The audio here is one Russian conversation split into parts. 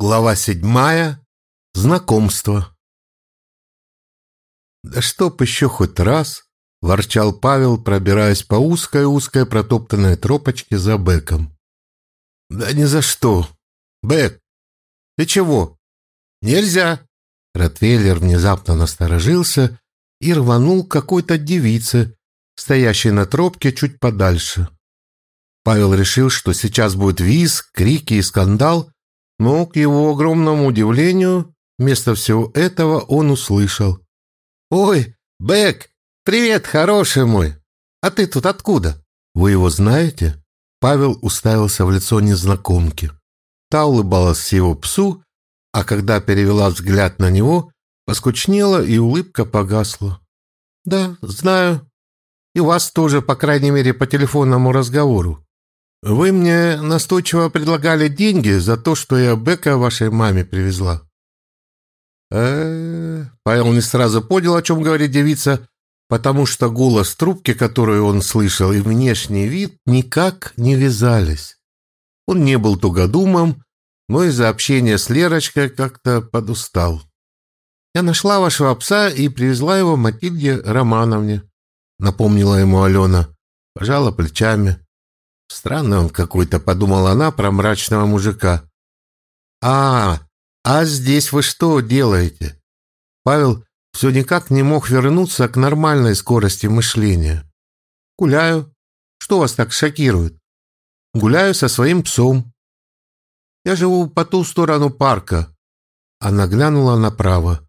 Глава седьмая. Знакомство. «Да чтоб еще хоть раз!» — ворчал Павел, пробираясь по узкой-узкой протоптанной тропочке за Беком. «Да ни за что! Бек, ты чего? Нельзя!» Ротвейлер внезапно насторожился и рванул какой-то девице, стоящей на тропке чуть подальше. Павел решил, что сейчас будет визг, крики и скандал, но, к его огромному удивлению, вместо всего этого он услышал. «Ой, Бэк, привет, хороший мой! А ты тут откуда?» «Вы его знаете?» Павел уставился в лицо незнакомки. Та улыбалась его псу, а когда перевела взгляд на него, поскучнела и улыбка погасла. «Да, знаю. И вас тоже, по крайней мере, по телефонному разговору. Вы мне настойчиво предлагали деньги за то, что я Бека вашей маме привезла. Э, Павел не сразу понял, о чем говорит девица, потому что голос трубки, которую он слышал, и внешний вид никак не вязались. Он не был тугодумом, но из-за общения с Лерочкой как-то подустал. «Я нашла вашего пса и привезла его Матильде Романовне», напомнила ему Алена. Пожала плечами. Странный он какой-то, подумала она про мрачного мужика. А, а здесь вы что делаете? Павел все никак не мог вернуться к нормальной скорости мышления. Гуляю. Что вас так шокирует? Гуляю со своим псом. Я живу по ту сторону парка. Она глянула направо.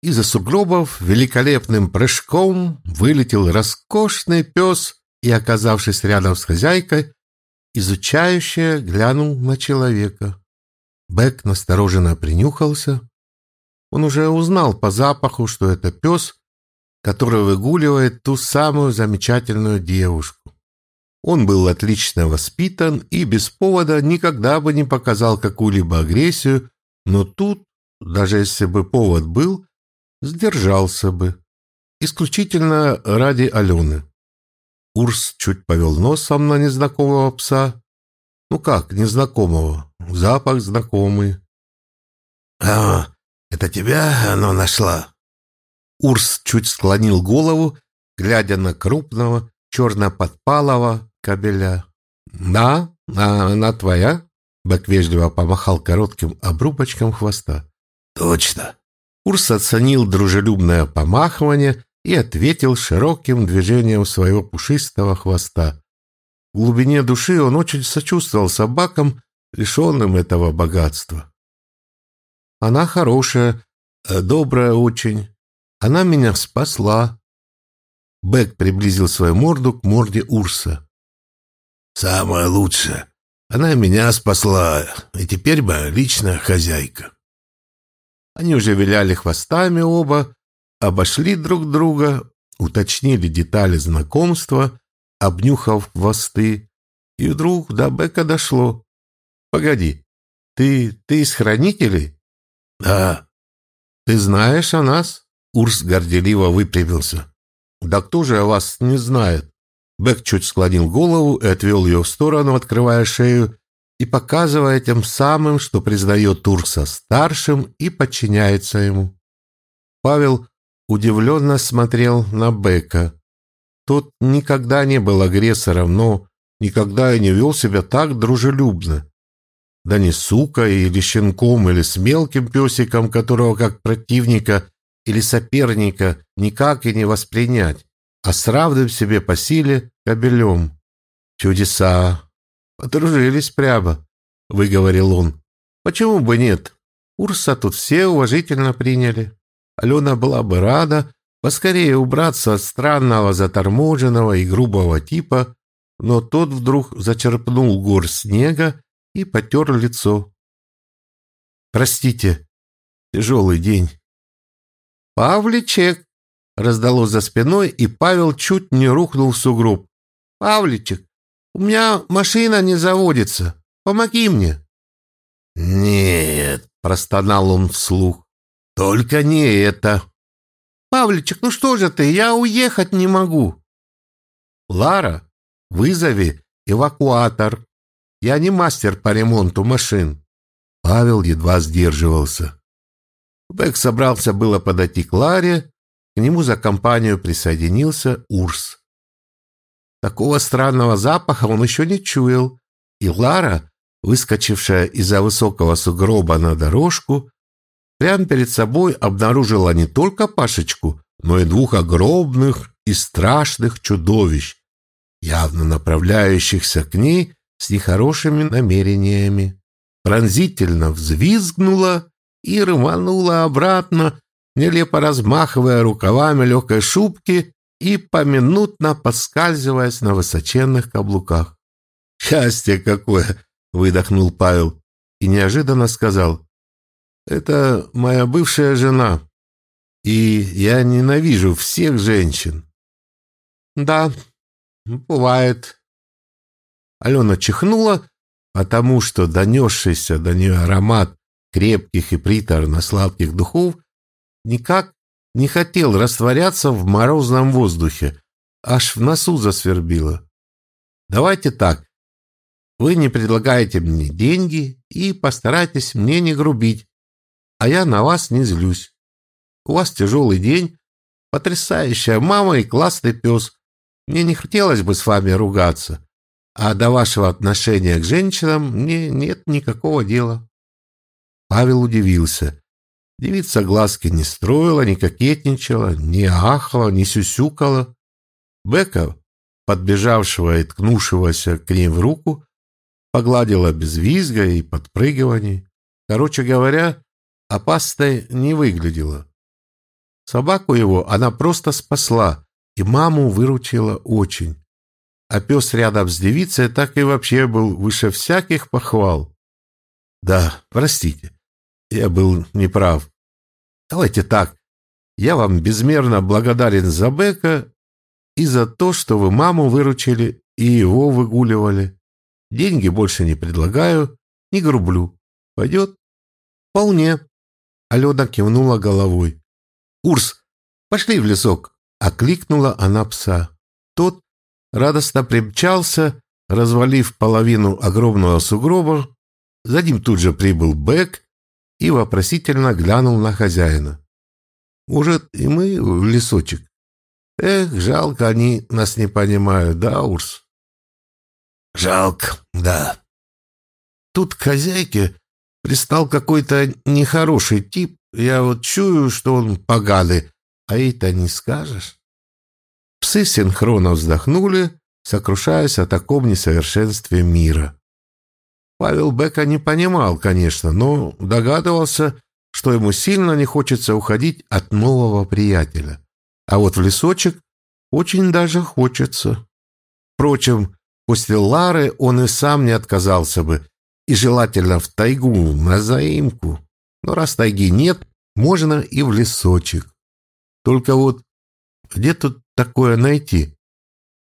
Из-за сугробов великолепным прыжком вылетел роскошный пес и, оказавшись рядом с хозяйкой, изучающе глянул на человека. Бэк настороженно принюхался. Он уже узнал по запаху, что это пес, который выгуливает ту самую замечательную девушку. Он был отлично воспитан и без повода никогда бы не показал какую-либо агрессию, но тут, даже если бы повод был, сдержался бы. Исключительно ради Алены. Урс чуть повел носом на незнакомого пса. Ну как, незнакомого? Запах знакомый. «А, это тебя оно нашла?» Урс чуть склонил голову, глядя на крупного, черно-подпалого кабеля. «Да, а она твоя?» Бэк вежливо помахал коротким обрубочком хвоста. «Точно!» Урс оценил дружелюбное помахивание и ответил широким движением своего пушистого хвоста. В глубине души он очень сочувствовал собакам, лишенным этого богатства. Она хорошая, э, добрая очень. Она меня спасла. Бэк приблизил свою морду к морде Урса. «Самое лучшее. Она меня спасла, и теперь моя личная хозяйка». Они уже виляли хвостами оба, обошли друг друга, уточнили детали знакомства, обнюхав хвосты, и вдруг до Бека дошло. «Погоди, ты, ты из хранителей?» «Да». «Ты знаешь о нас?» Урс горделиво выпрямился. «Да кто же о вас не знает?» Бек чуть склонил голову и отвел ее в сторону, открывая шею и показывая тем самым, что признает Урса старшим и подчиняется ему. Павел удивленно смотрел на Бека. Тот никогда не был агрессором, но никогда и не вел себя так дружелюбно. Да не сука или щенком, или с мелким песиком, которого как противника или соперника никак и не воспринять, а с равным себе по силе кобелем. Чудеса! Подружились прямо, выговорил он. Почему бы нет? Урса тут все уважительно приняли. Алена была бы рада поскорее убраться от странного, заторможенного и грубого типа, но тот вдруг зачерпнул гор снега и потер лицо. «Простите, тяжелый день». «Павличек!» — раздалось за спиной, и Павел чуть не рухнул в сугроб. «Павличек, у меня машина не заводится. Помоги мне». «Нет», — простонал он вслух. Только не это. Павличек, ну что же ты, я уехать не могу. Лара, вызови эвакуатор. Я не мастер по ремонту машин. Павел едва сдерживался. Бэк собрался было подойти к Ларе, к нему за компанию присоединился Урс. Такого странного запаха он еще не чуял, и Лара, выскочившая из-за высокого сугроба на дорожку, прямо перед собой обнаружила не только Пашечку, но и двух огромных и страшных чудовищ, явно направляющихся к ней с нехорошими намерениями. Пронзительно взвизгнула и рванула обратно, нелепо размахивая рукавами легкой шубки и поминутно подскальзываясь на высоченных каблуках. «Счастье какое!» — выдохнул Павел и неожиданно сказал. «Это моя бывшая жена, и я ненавижу всех женщин». «Да, бывает». Алена чихнула, потому что донесшийся до нее аромат крепких и приторно-сладких духов никак не хотел растворяться в морозном воздухе, аж в носу засвербило. «Давайте так, вы не предлагаете мне деньги и постарайтесь мне не грубить, а я на вас не злюсь. У вас тяжелый день, потрясающая мама и классный пес. Мне не хотелось бы с вами ругаться, а до вашего отношения к женщинам мне нет никакого дела». Павел удивился. Девица глазки не строила, не кокетничала, не ахала, не сюсюкала. Бека, подбежавшего и ткнувшегося к ней в руку, погладила без визга и подпрыгиваний. Короче говоря, опасной не выглядела. Собаку его она просто спасла, и маму выручила очень. А пес рядом с девицей так и вообще был выше всяких похвал. Да, простите, я был неправ. Давайте так, я вам безмерно благодарен за Бека и за то, что вы маму выручили и его выгуливали. Деньги больше не предлагаю, не грублю. Пойдет? Вполне. Алена кивнула головой. Урс, пошли в лесок. Окликнула она пса. Тот радостно примчался, развалив половину огромного сугроба. За ним тут же прибыл Бэк и вопросительно глянул на хозяина. Может, и мы в лесочек? Эх, жалко, они нас не понимают, да, Урс? Жалко, да. Тут к хозяйке пристал какой-то нехороший тип. Я вот чую, что он поганый, а это не скажешь. Псы синхронно вздохнули, сокрушаясь о таком несовершенстве мира. Павел Бека не понимал, конечно, но догадывался, что ему сильно не хочется уходить от нового приятеля. А вот в лесочек очень даже хочется. Впрочем, После Лары он и сам не отказался бы, и желательно в тайгу, на заимку. Но раз тайги нет, можно и в лесочек. Только вот где тут такое найти?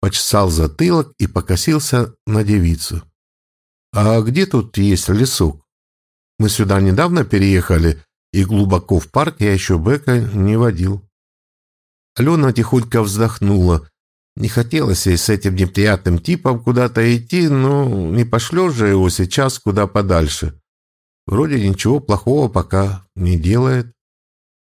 Почесал затылок и покосился на девицу. А где тут есть лесок? Мы сюда недавно переехали, и глубоко в парк я еще Бека не водил. Алена тихонько вздохнула, не хотелось с этим неприятным типом куда-то идти, но не пошлешь же его сейчас куда подальше. Вроде ничего плохого пока не делает.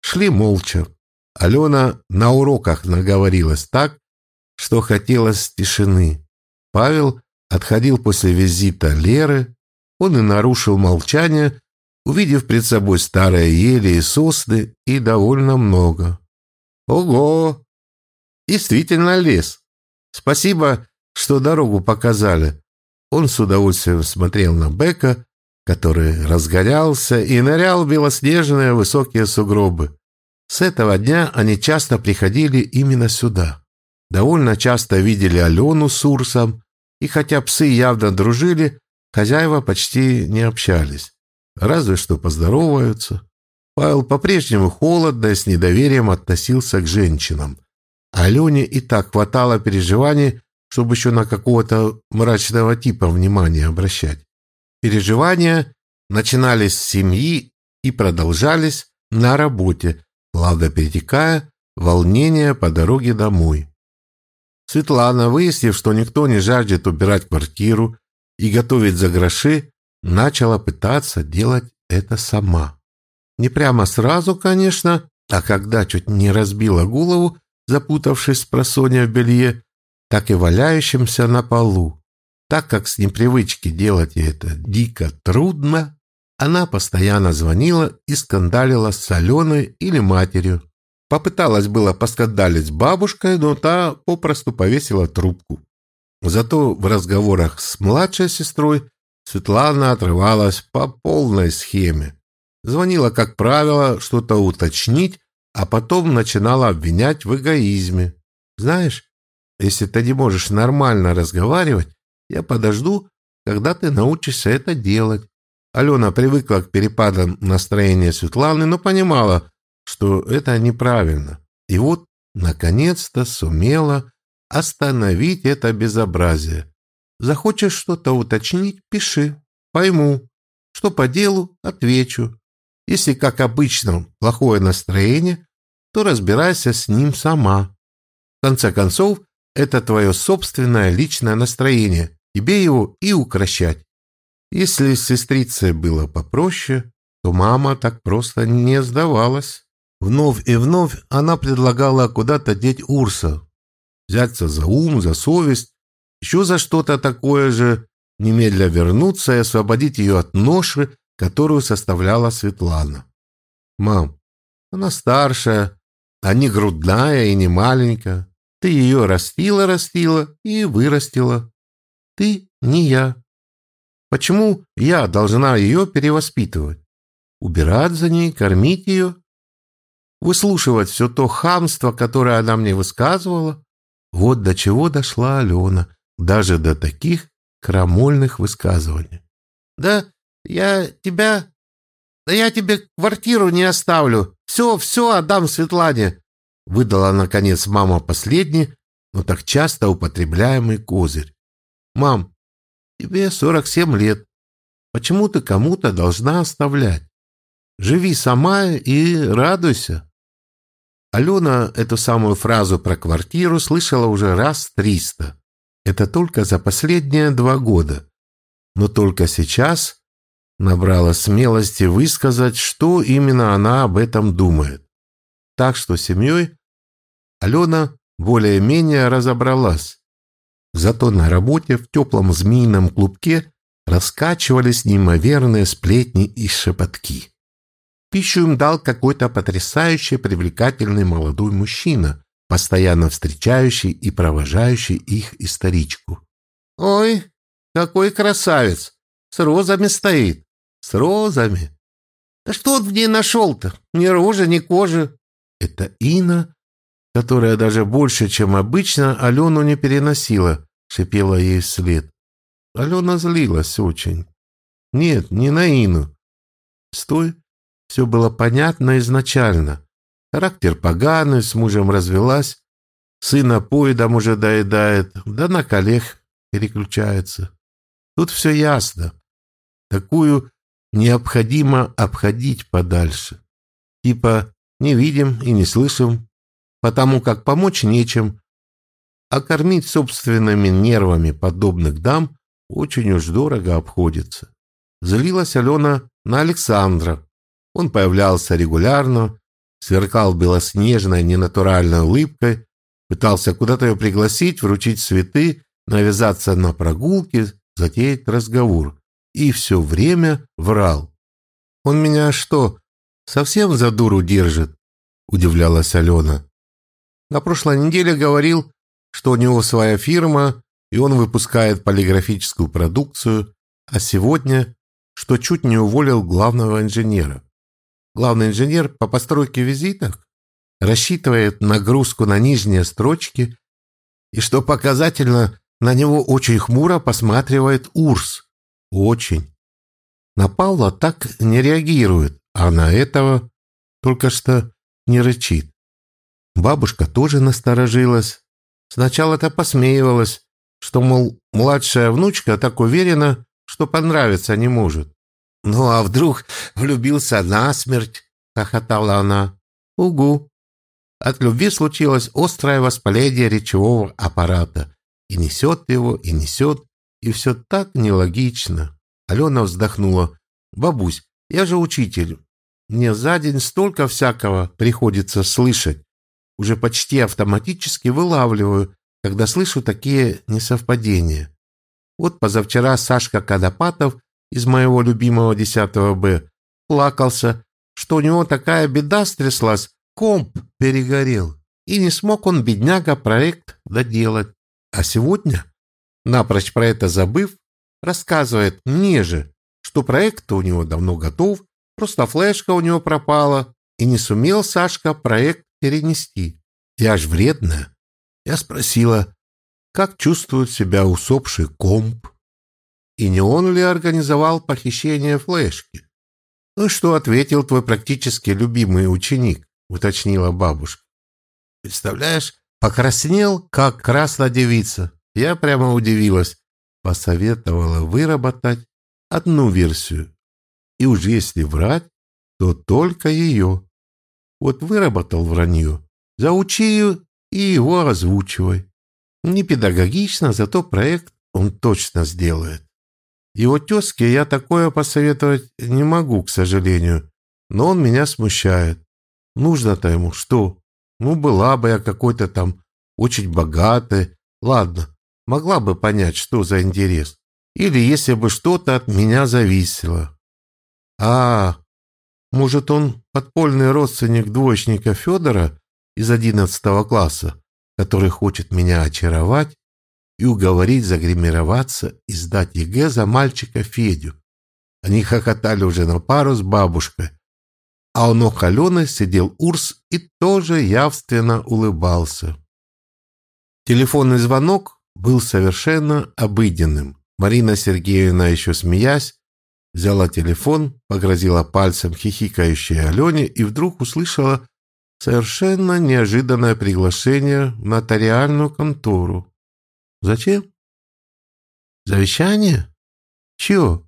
Шли молча. Алена на уроках наговорилась так, что хотелось тишины. Павел отходил после визита Леры. Он и нарушил молчание, увидев пред собой старые ели и сосны и довольно много. «Ого! Действительно лес. Спасибо, что дорогу показали. Он с удовольствием смотрел на Бека, который разгорялся и нырял в белоснежные высокие сугробы. С этого дня они часто приходили именно сюда. Довольно часто видели Алену с Урсом, и хотя псы явно дружили, хозяева почти не общались. Разве что поздороваются. Павел по-прежнему холодно и с недоверием относился к женщинам. Алене и так хватало переживаний, чтобы еще на какого-то мрачного типа внимание обращать. Переживания начинались с семьи и продолжались на работе, плавно перетекая волнение по дороге домой. Светлана, выяснив, что никто не жаждет убирать квартиру и готовить за гроши, начала пытаться делать это сама. Не прямо сразу, конечно, а когда чуть не разбила голову, запутавшись с просонья в белье, так и валяющимся на полу. Так как с непривычки делать это дико трудно, она постоянно звонила и скандалила с Аленой или матерью. Попыталась было поскандалить с бабушкой, но та попросту повесила трубку. Зато в разговорах с младшей сестрой Светлана отрывалась по полной схеме. Звонила, как правило, что-то уточнить, а потом начинала обвинять в эгоизме. Знаешь, если ты не можешь нормально разговаривать, я подожду, когда ты научишься это делать. Алена привыкла к перепадам настроения Светланы, но понимала, что это неправильно. И вот, наконец-то, сумела остановить это безобразие. Захочешь что-то уточнить – пиши. Пойму. Что по делу – отвечу. Если, как обычно, плохое настроение, то разбирайся с ним сама. В конце концов, это твое собственное личное настроение. Тебе его и укращать. Если с сестрицей было попроще, то мама так просто не сдавалась. Вновь и вновь она предлагала куда-то деть Урса. Взяться за ум, за совесть, еще за что-то такое же, немедля вернуться и освободить ее от ноши, которую составляла Светлана. «Мам, она старшая, а не грудная и не маленькая. Ты ее растила-растила и вырастила. Ты не я. Почему я должна ее перевоспитывать? Убирать за ней, кормить ее? Выслушивать все то хамство, которое она мне высказывала? Вот до чего дошла Алена, даже до таких крамольных высказываний. «Да я тебя... Да я тебе квартиру не оставлю. Все, все отдам Светлане. Выдала, наконец, мама последний, но так часто употребляемый козырь. «Мам, тебе 47 лет. Почему ты кому-то должна оставлять? Живи сама и радуйся». Алена эту самую фразу про квартиру слышала уже раз триста. Это только за последние два года. Но только сейчас набрала смелости высказать, что именно она об этом думает. Так что семьей Алена более-менее разобралась. Зато на работе в теплом змеином клубке раскачивались неимоверные сплетни и шепотки. Пищу им дал какой-то потрясающий привлекательный молодой мужчина, постоянно встречающий и провожающий их историчку. «Ой, какой красавец! С розами стоит! С розами! Да что в ней нашел-то? Ни рожи, ни кожи!» Это Ина которая даже больше, чем обычно, Алену не переносила, шипела ей вслед. Алена злилась очень. Нет, не на Ину. Стой, все было понятно изначально. Характер поганый, с мужем развелась, сына поедом уже доедает, да на коллег переключается. Тут все ясно. Такую необходимо обходить подальше. Типа не видим и не слышим, потому как помочь нечем, а кормить собственными нервами подобных дам очень уж дорого обходится. Злилась Алена на Александра. Он появлялся регулярно, сверкал белоснежной ненатуральной улыбкой, пытался куда-то ее пригласить, вручить цветы, навязаться на прогулки, затеять разговор. И все время врал. «Он меня что, совсем за дуру держит?» – удивлялась Алена. На прошлой неделе говорил, что у него своя фирма, и он выпускает полиграфическую продукцию, а сегодня, что чуть не уволил главного инженера. Главный инженер по постройке визиток рассчитывает нагрузку на нижние строчки, и, что показательно, на него очень хмуро посматривает Урс. Очень. На Павла так не реагирует, а на этого только что не рычит. Бабушка тоже насторожилась. Сначала-то посмеивалась, что, мол, младшая внучка так уверена, что понравиться не может. «Ну а вдруг влюбился насмерть?» — хохотала она. «Угу». От любви случилось острое воспаление речевого аппарата. И несет его, и несет, и все так нелогично. Алена вздохнула. «Бабусь, Я же учитель. Мне за день столько всякого приходится слышать. Уже почти автоматически вылавливаю, когда слышу такие несовпадения. Вот позавчера Сашка Кадопатов из моего любимого 10 Б плакался, что у него такая беда стряслась, комп перегорел, и не смог он, бедняга, проект доделать. А сегодня, напрочь про это забыв, рассказывает мне же, что проект у него давно готов, просто флешка у него пропала, и не сумел Сашка проект перенести. Я ж вредная. Я спросила, как чувствует себя усопший комп, и не он ли организовал похищение флешки. «Ну что ответил твой практически любимый ученик?» — уточнила бабушка. «Представляешь, покраснел, как красная девица. Я прямо удивилась. Посоветовала выработать одну версию. И уж если врать, то только ее. Вот выработал вранье, заучи ее и его озвучивай. Не педагогично, зато проект он точно сделает. Его тезке я такое посоветовать не могу, к сожалению, но он меня смущает. Нужно-то ему что? Ну, была бы я какой-то там очень богатой. Ладно, могла бы понять, что за интерес. Или если бы что-то от меня зависело. А, может, он подпольный родственник двоечника Федора из одиннадцатого класса, который хочет меня очаровать и уговорить загримироваться и сдать ЕГЭ за мальчика Федю. Они хохотали уже на пару с бабушкой. А у ног Алены сидел Урс и тоже явственно улыбался. Телефонный звонок был совершенно обыденным. Марина Сергеевна, еще смеясь, взяла телефон, погрозила пальцем хихикающей Алене и вдруг услышала совершенно неожиданное приглашение в нотариальную контору. Зачем? Завещание? Чего?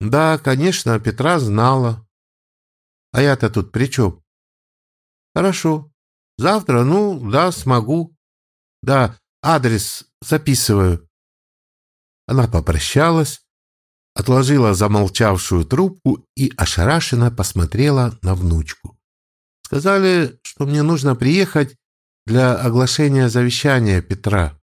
Да, конечно, Петра знала. А я-то тут при чем? Хорошо. Завтра, ну, да, смогу. Да, адрес записываю. Она попрощалась, отложила замолчавшую трубку и ошарашенно посмотрела на внучку. Сказали, что мне нужно приехать для оглашения завещания Петра.